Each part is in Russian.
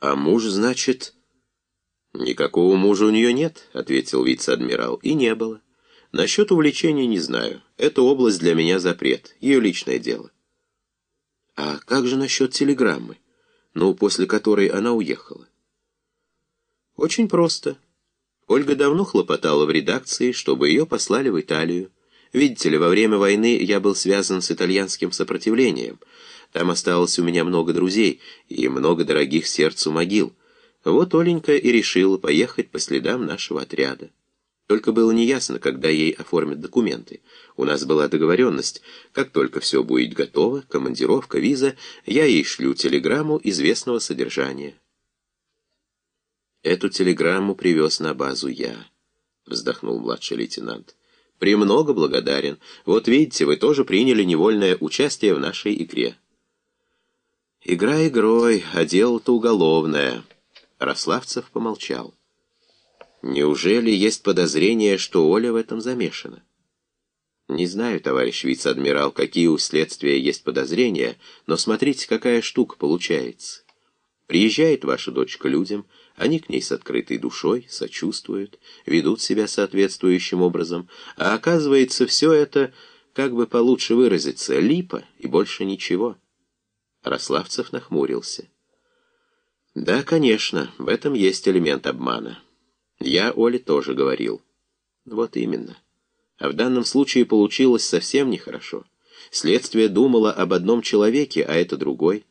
А муж, значит... «Никакого мужа у нее нет», — ответил вице-адмирал, — «и не было. Насчет увлечения не знаю. Эта область для меня запрет, ее личное дело». «А как же насчет телеграммы, ну, после которой она уехала?» «Очень просто. Ольга давно хлопотала в редакции, чтобы ее послали в Италию. Видите ли, во время войны я был связан с итальянским сопротивлением. Там осталось у меня много друзей и много дорогих сердцу могил». Вот Оленька и решила поехать по следам нашего отряда. Только было неясно, когда ей оформят документы. У нас была договоренность. Как только все будет готово, командировка, виза, я ей шлю телеграмму известного содержания. Эту телеграмму привез на базу я, вздохнул младший лейтенант. «Премного благодарен. Вот видите, вы тоже приняли невольное участие в нашей игре». «Игра игрой, а дело-то уголовное». Рославцев помолчал. Неужели есть подозрение, что Оля в этом замешана? Не знаю, товарищ вице-адмирал, какие у следствия есть подозрения, но смотрите, какая штука получается. Приезжает ваша дочь к людям, они к ней с открытой душой, сочувствуют, ведут себя соответствующим образом, а оказывается, все это, как бы получше выразиться, липа и больше ничего. Рославцев нахмурился. Да, конечно, в этом есть элемент обмана. Я Оле тоже говорил. Вот именно. А в данном случае получилось совсем нехорошо. Следствие думало об одном человеке, а это другой.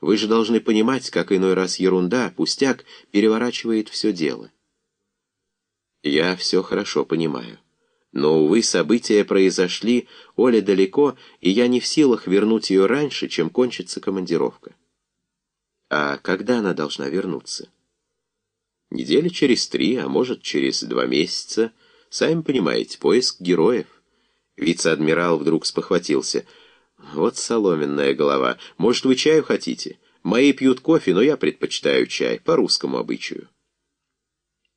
Вы же должны понимать, как иной раз ерунда, пустяк, переворачивает все дело. Я все хорошо понимаю. Но, увы, события произошли, Оля далеко, и я не в силах вернуть ее раньше, чем кончится командировка. А когда она должна вернуться? Недели через три, а может, через два месяца. Сами понимаете, поиск героев. Вице-адмирал вдруг спохватился. Вот соломенная голова. Может, вы чаю хотите? Мои пьют кофе, но я предпочитаю чай, по русскому обычаю.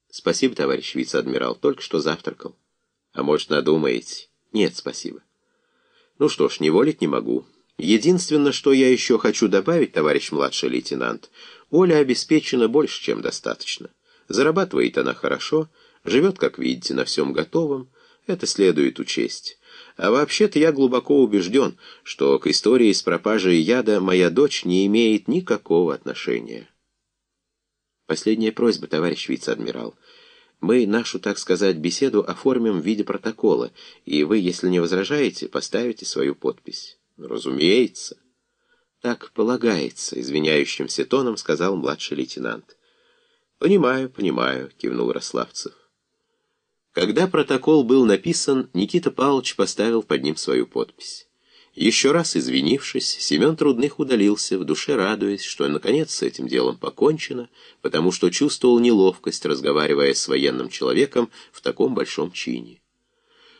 Спасибо, товарищ вице-адмирал, только что завтракал. А может, надумаете? Нет, спасибо. Ну что ж, не волить не могу. Единственное, что я еще хочу добавить, товарищ младший лейтенант, Оля обеспечена больше, чем достаточно. Зарабатывает она хорошо, живет, как видите, на всем готовом. Это следует учесть. А вообще-то я глубоко убежден, что к истории с пропажей яда моя дочь не имеет никакого отношения. Последняя просьба, товарищ вице-адмирал. Мы нашу, так сказать, беседу оформим в виде протокола, и вы, если не возражаете, поставите свою подпись. Разумеется. Так полагается, извиняющимся тоном сказал младший лейтенант. Понимаю, понимаю, кивнул Рославцев. Когда протокол был написан, Никита Павлович поставил под ним свою подпись. Еще раз извинившись, Семен Трудных удалился, в душе радуясь, что наконец с этим делом покончено, потому что чувствовал неловкость, разговаривая с военным человеком в таком большом чине.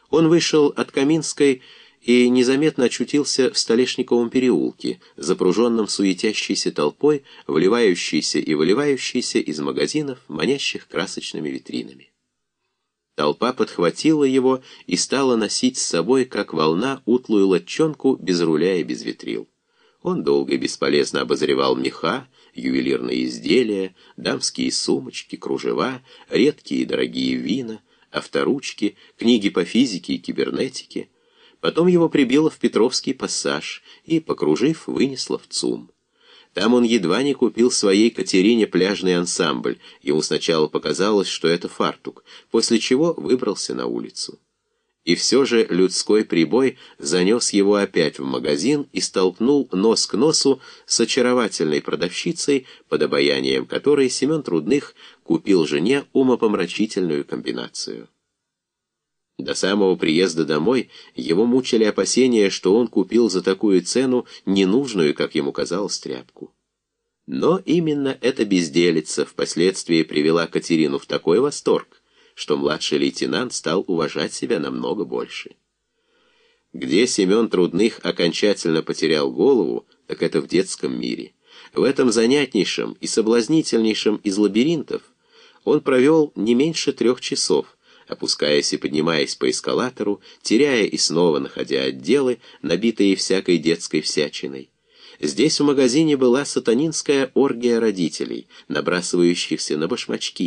Он вышел от Каминской и незаметно очутился в Столешниковом переулке, запруженном суетящейся толпой, вливающейся и выливающейся из магазинов, манящих красочными витринами. Толпа подхватила его и стала носить с собой, как волна, утлую лодчонку без руля и без витрил. Он долго и бесполезно обозревал меха, ювелирные изделия, дамские сумочки, кружева, редкие и дорогие вина, авторучки, книги по физике и кибернетике, Потом его прибило в Петровский пассаж и, покружив, вынесло в ЦУМ. Там он едва не купил своей Катерине пляжный ансамбль. Ему сначала показалось, что это фартук, после чего выбрался на улицу. И все же людской прибой занес его опять в магазин и столкнул нос к носу с очаровательной продавщицей, под обаянием которой Семен Трудных купил жене умопомрачительную комбинацию. До самого приезда домой его мучили опасения, что он купил за такую цену ненужную, как ему казалось, тряпку. Но именно эта безделица впоследствии привела Катерину в такой восторг, что младший лейтенант стал уважать себя намного больше. Где Семен Трудных окончательно потерял голову, так это в детском мире. В этом занятнейшем и соблазнительнейшем из лабиринтов он провел не меньше трех часов, опускаясь и поднимаясь по эскалатору, теряя и снова находя отделы, набитые всякой детской всячиной. Здесь в магазине была сатанинская оргия родителей, набрасывающихся на башмачки,